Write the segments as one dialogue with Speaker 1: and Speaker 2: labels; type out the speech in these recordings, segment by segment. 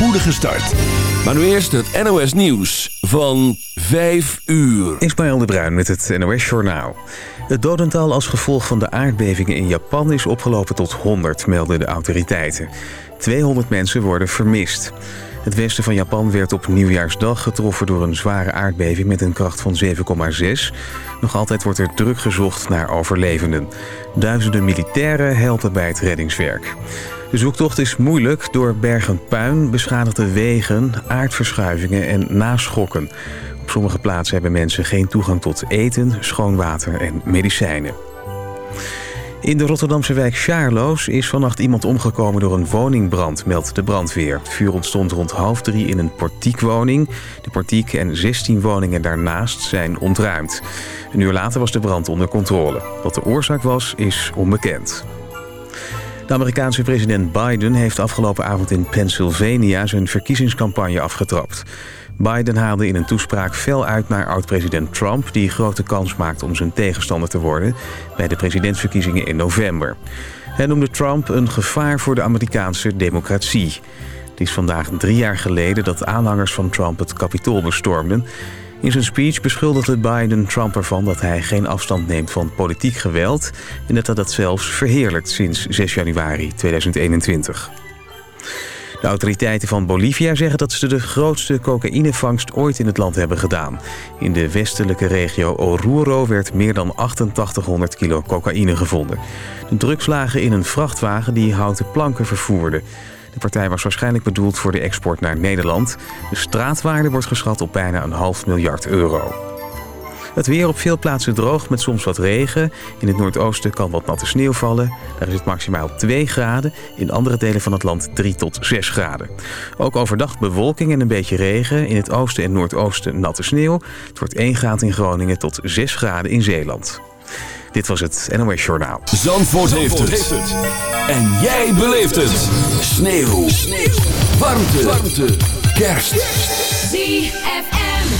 Speaker 1: spoedige start. Maar nu eerst het NOS Nieuws van 5 uur.
Speaker 2: Ismaël de Bruin met het NOS Journaal. Het dodental als gevolg van de aardbevingen in Japan is opgelopen tot 100, melden de autoriteiten. 200 mensen worden vermist. Het westen van Japan werd op nieuwjaarsdag getroffen door een zware aardbeving met een kracht van 7,6. Nog altijd wordt er druk gezocht naar overlevenden. Duizenden militairen helpen bij het reddingswerk. De zoektocht is moeilijk door bergen puin, beschadigde wegen, aardverschuivingen en naschokken. Op sommige plaatsen hebben mensen geen toegang tot eten, schoon water en medicijnen. In de Rotterdamse wijk Sjaarloos is vannacht iemand omgekomen door een woningbrand, meldt de brandweer. Het vuur ontstond rond half drie in een portiekwoning. De portiek en 16 woningen daarnaast zijn ontruimd. Een uur later was de brand onder controle. Wat de oorzaak was, is onbekend. De Amerikaanse president Biden heeft afgelopen avond in Pennsylvania zijn verkiezingscampagne afgetrapt. Biden haalde in een toespraak fel uit naar oud-president Trump... die grote kans maakt om zijn tegenstander te worden... bij de presidentsverkiezingen in november. Hij noemde Trump een gevaar voor de Amerikaanse democratie. Het is vandaag drie jaar geleden dat aanhangers van Trump het kapitool bestormden. In zijn speech beschuldigde Biden Trump ervan dat hij geen afstand neemt van politiek geweld... en dat hij dat zelfs verheerlijkt sinds 6 januari 2021. De autoriteiten van Bolivia zeggen dat ze de grootste cocaïnevangst ooit in het land hebben gedaan. In de westelijke regio Oruro werd meer dan 8800 kilo cocaïne gevonden. De drugs lagen in een vrachtwagen die houten planken vervoerde. De partij was waarschijnlijk bedoeld voor de export naar Nederland. De straatwaarde wordt geschat op bijna een half miljard euro. Het weer op veel plaatsen droog met soms wat regen. In het noordoosten kan wat natte sneeuw vallen. Daar is het maximaal 2 graden. In andere delen van het land 3 tot 6 graden. Ook overdag bewolking en een beetje regen. In het oosten en noordoosten natte sneeuw. Het wordt 1 graad in Groningen tot 6 graden in Zeeland. Dit was het NOS Journaal.
Speaker 1: Zandvoort, heeft, het. En jij beleeft het. Sneeuw. sneeuw. Warmte. Warmte. Kerst. ZFM.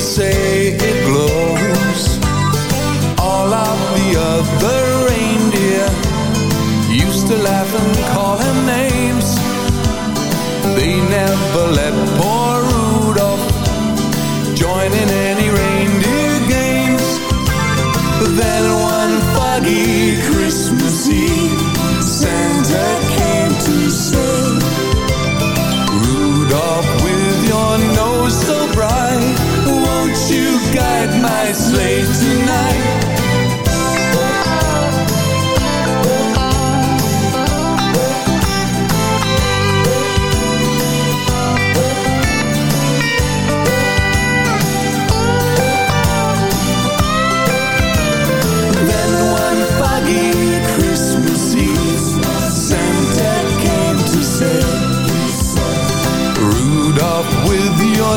Speaker 3: say it glows. All of the other reindeer Used to laugh and call him names. They never let poor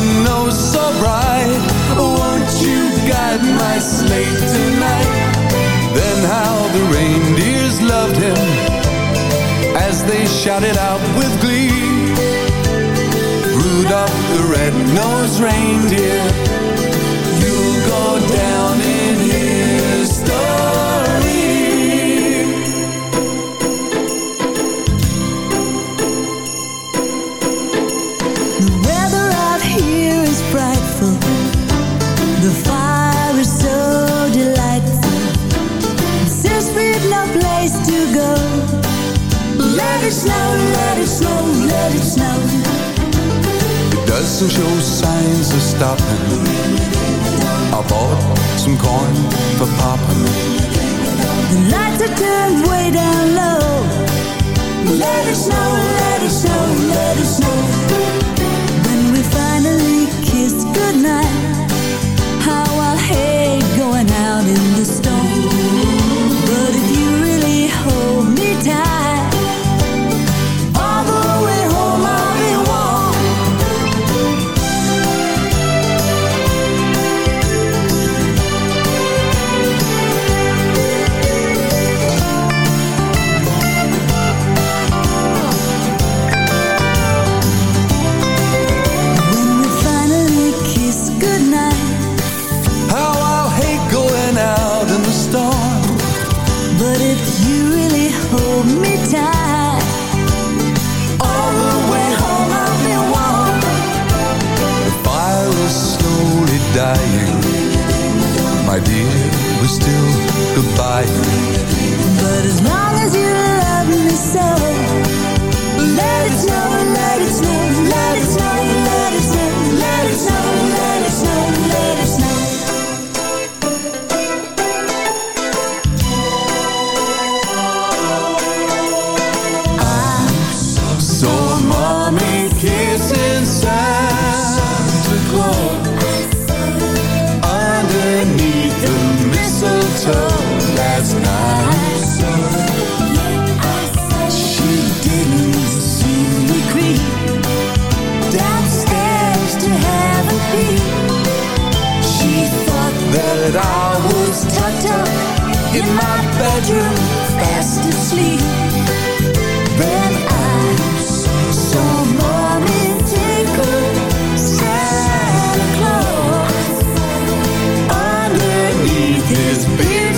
Speaker 3: you're so bright Won't you guide my sleigh tonight? Then how the reindeers loved him As they shouted out with glee. Rudolph the red-nosed reindeer. some show signs of stopping. I bought some corn for popping.
Speaker 4: The lights are turned way down low. Let it snow. This beer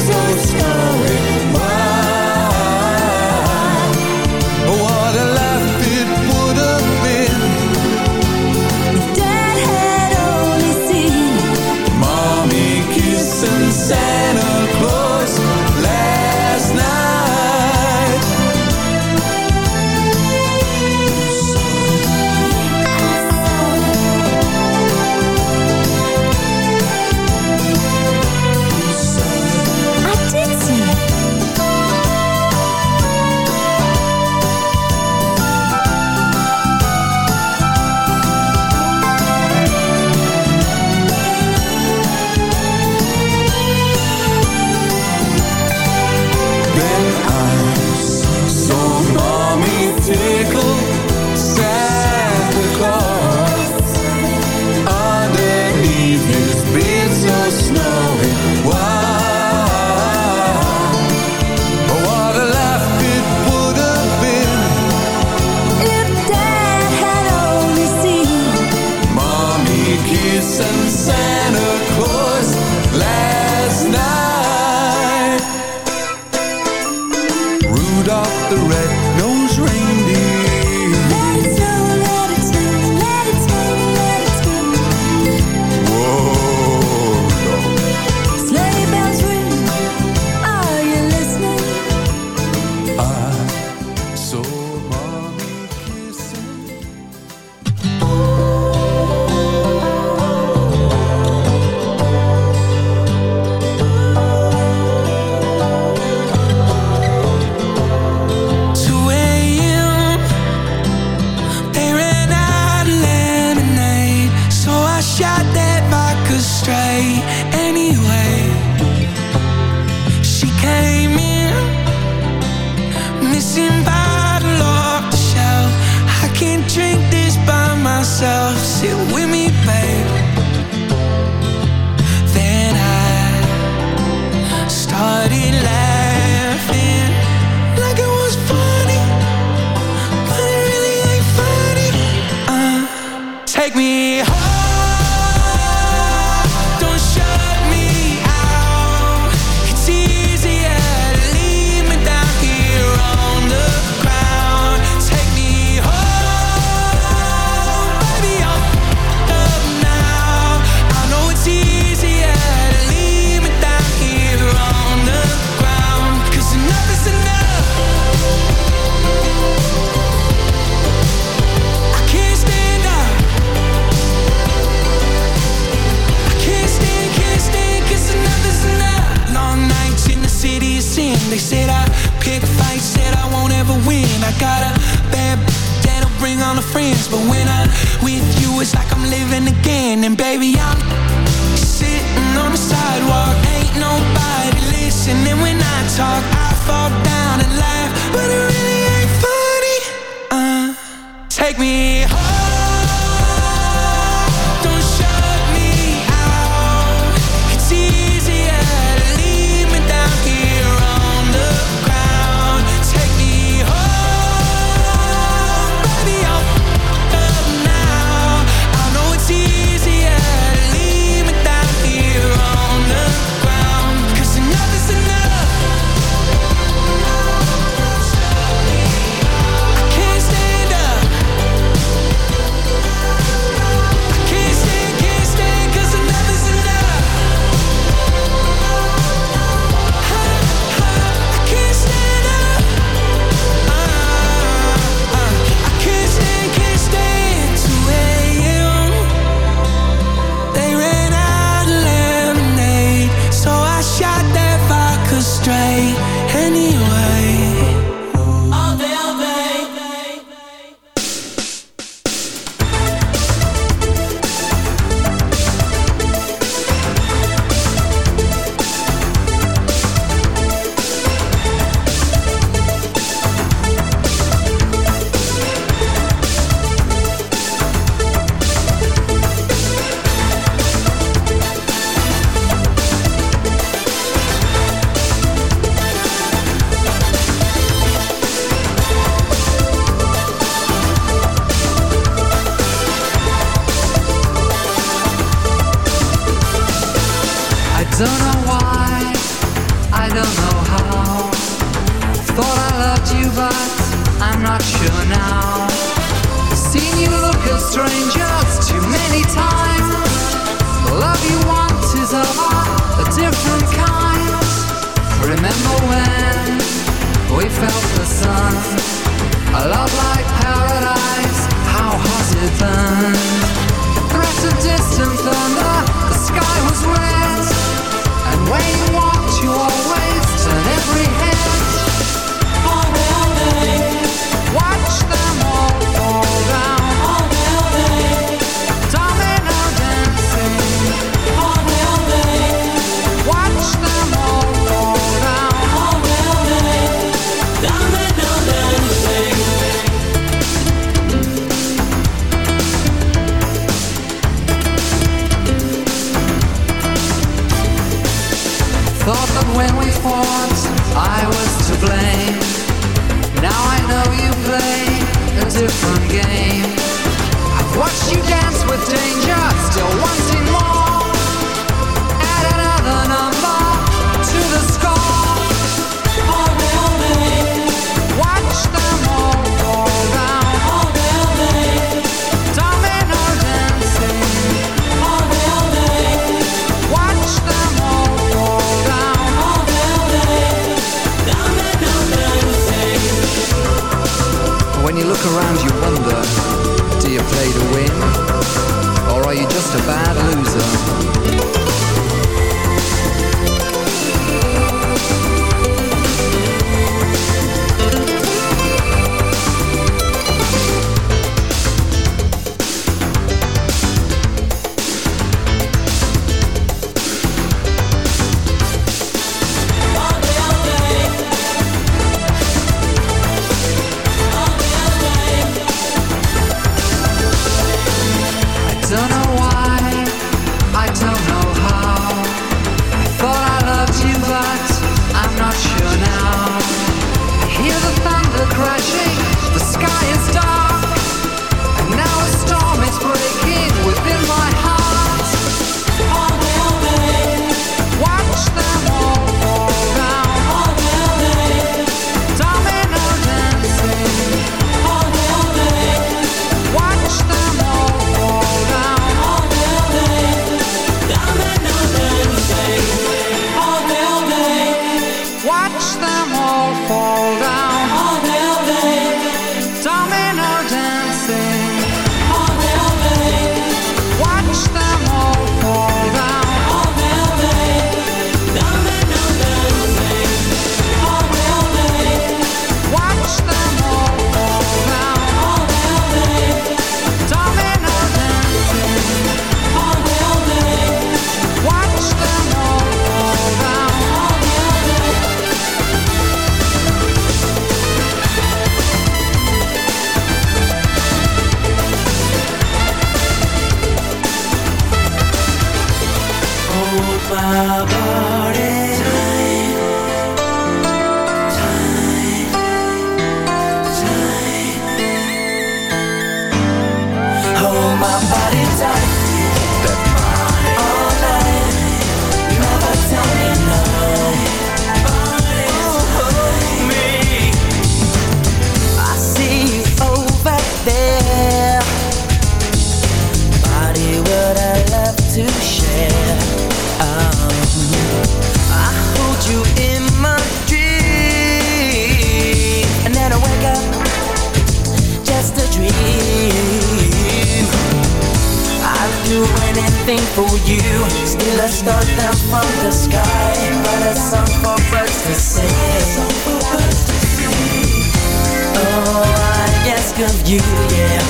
Speaker 4: all
Speaker 3: I
Speaker 4: ask of you, yeah.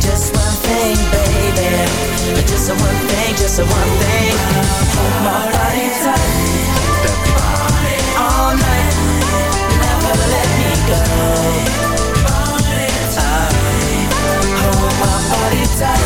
Speaker 4: Just one thing, baby. Just one
Speaker 3: thing, just one thing. Hold my body tight All night.
Speaker 4: Never let me go. Hold my
Speaker 5: body tight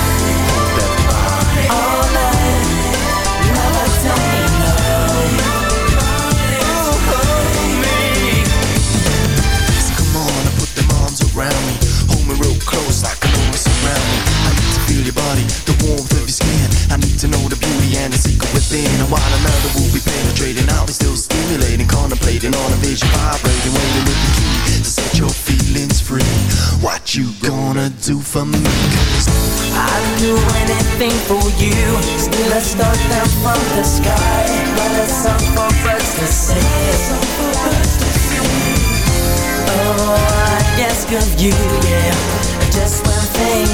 Speaker 6: and the secret within. And while another will be penetrating, I'll be still stimulating, contemplating on a vision, vibrating, waiting with the key to set your feelings free. What you gonna do for me? Cause
Speaker 5: I'd do anything for you. Still, I start down from the sky. But a song for birds to sing. Oh, I ask of you, yeah. Just one thing,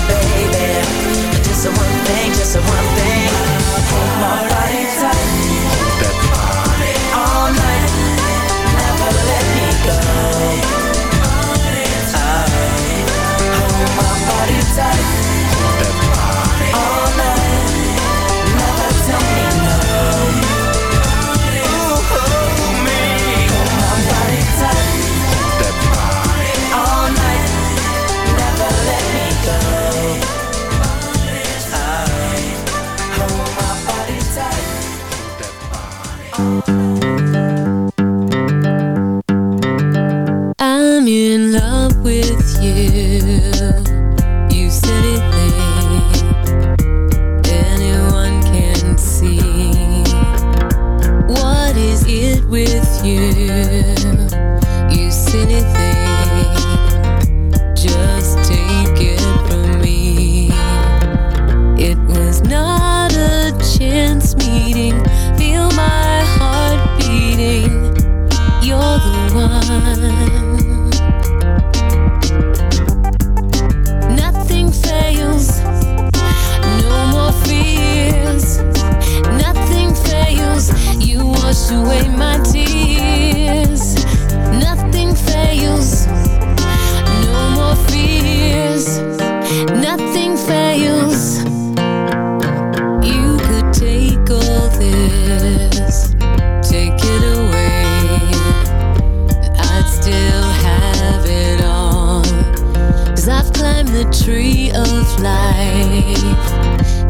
Speaker 4: Cause the tree of life.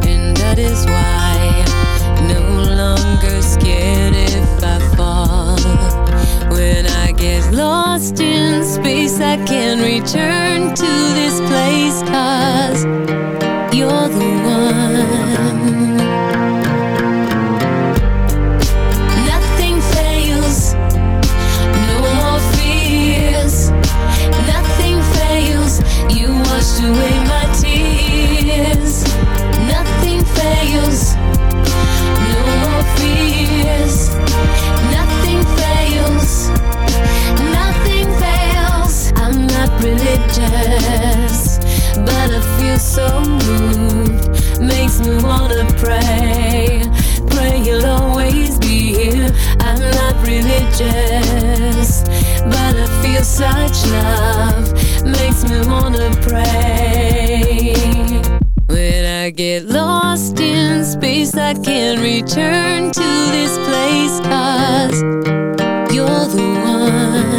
Speaker 4: And that is why I'm no longer scared if I fall. When I get lost in space, I can return to this place. Cause you're the one. Away my tears. Nothing fails. No more fears. Nothing fails. Nothing fails. I'm not religious, but I feel so moved. Makes me wanna pray. Pray you'll always be here. I'm not religious, but I feel such love. Makes me wanna pray. When I get lost in space, I can return to this place. Cause you're the one.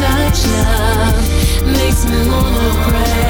Speaker 4: Such love. Makes me wanna pray.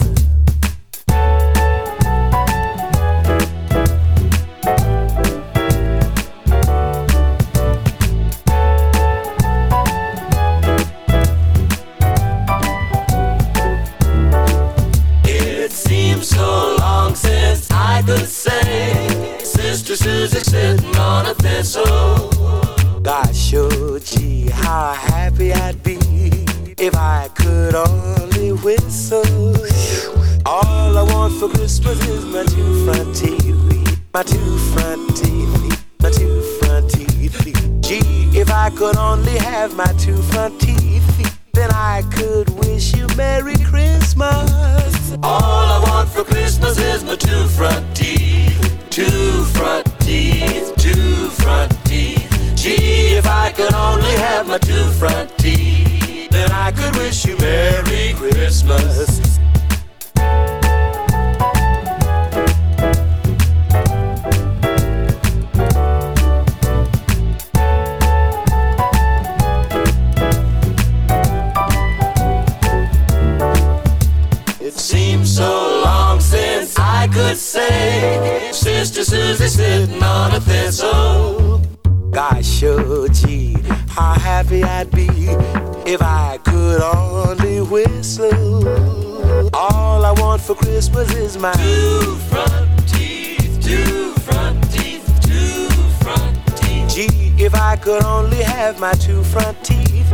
Speaker 5: Have my two front teeth,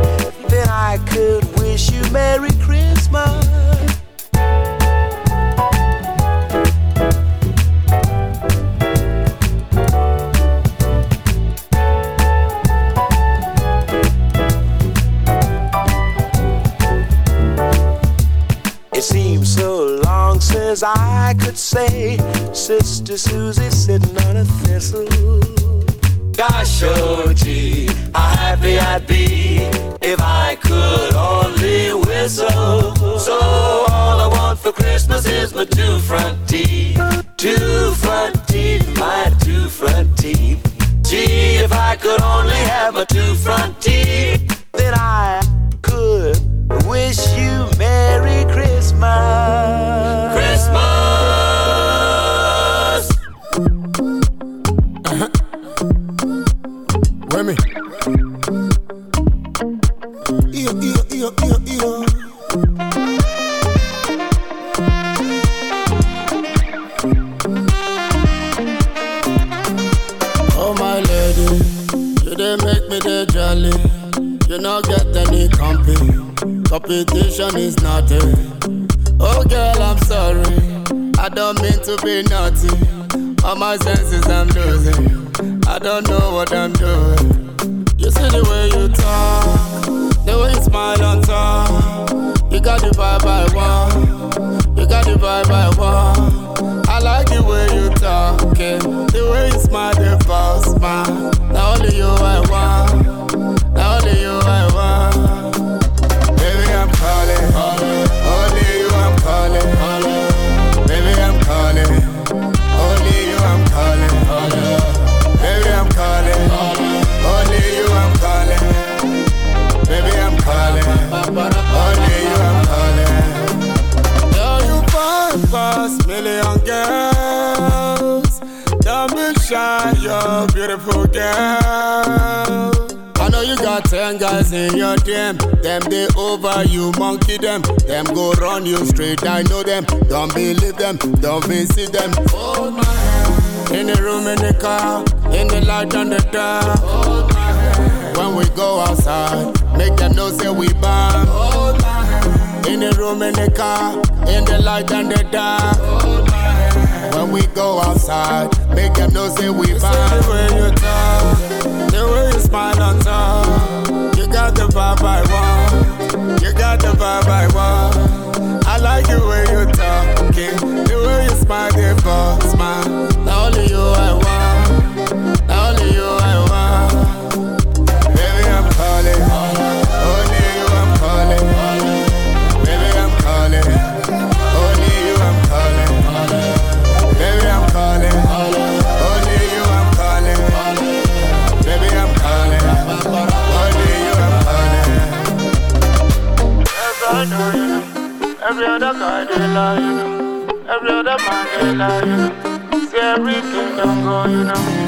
Speaker 5: then I could wish you Merry Christmas.
Speaker 7: It seems so long since I could say, Sister Susie sitting on a thistle.
Speaker 5: Gee, how happy I'd be if I could only whistle. So
Speaker 7: all I want for Christmas is my two front teeth, two front teeth, my two front teeth. Gee, if I could only have my two front teeth,
Speaker 4: done nothing. Oh girl, I'm sorry. I don't mean to be naughty. All my senses I'm losing. I don't know what I'm doing. You see the way you talk, the way you smile on top. You got the vibe I want. You got the vibe I want. I like the way you talk, yeah. the
Speaker 7: way you smile, the false smile. Now only you I want. Ten
Speaker 4: in your team. Them they over you, monkey them. Them go run you straight. I know them. Don't believe them. Don't visit them. Hold my hand. In the room, in the car, in the light on the dark. Hold my hand. When we go outside, make them know say we bomb. Hold my hand. In the room, in the car, in the light and the dark. Hold my hand. When we go outside, make them know say we bomb. The way you talk, the way you smile on top, vibe I want. You got the vibe I want. I like the way you talk, okay? The way you smile, the smile. Every other guy they lie, you know. Every other man they lie, you know. See everything don't go, you know.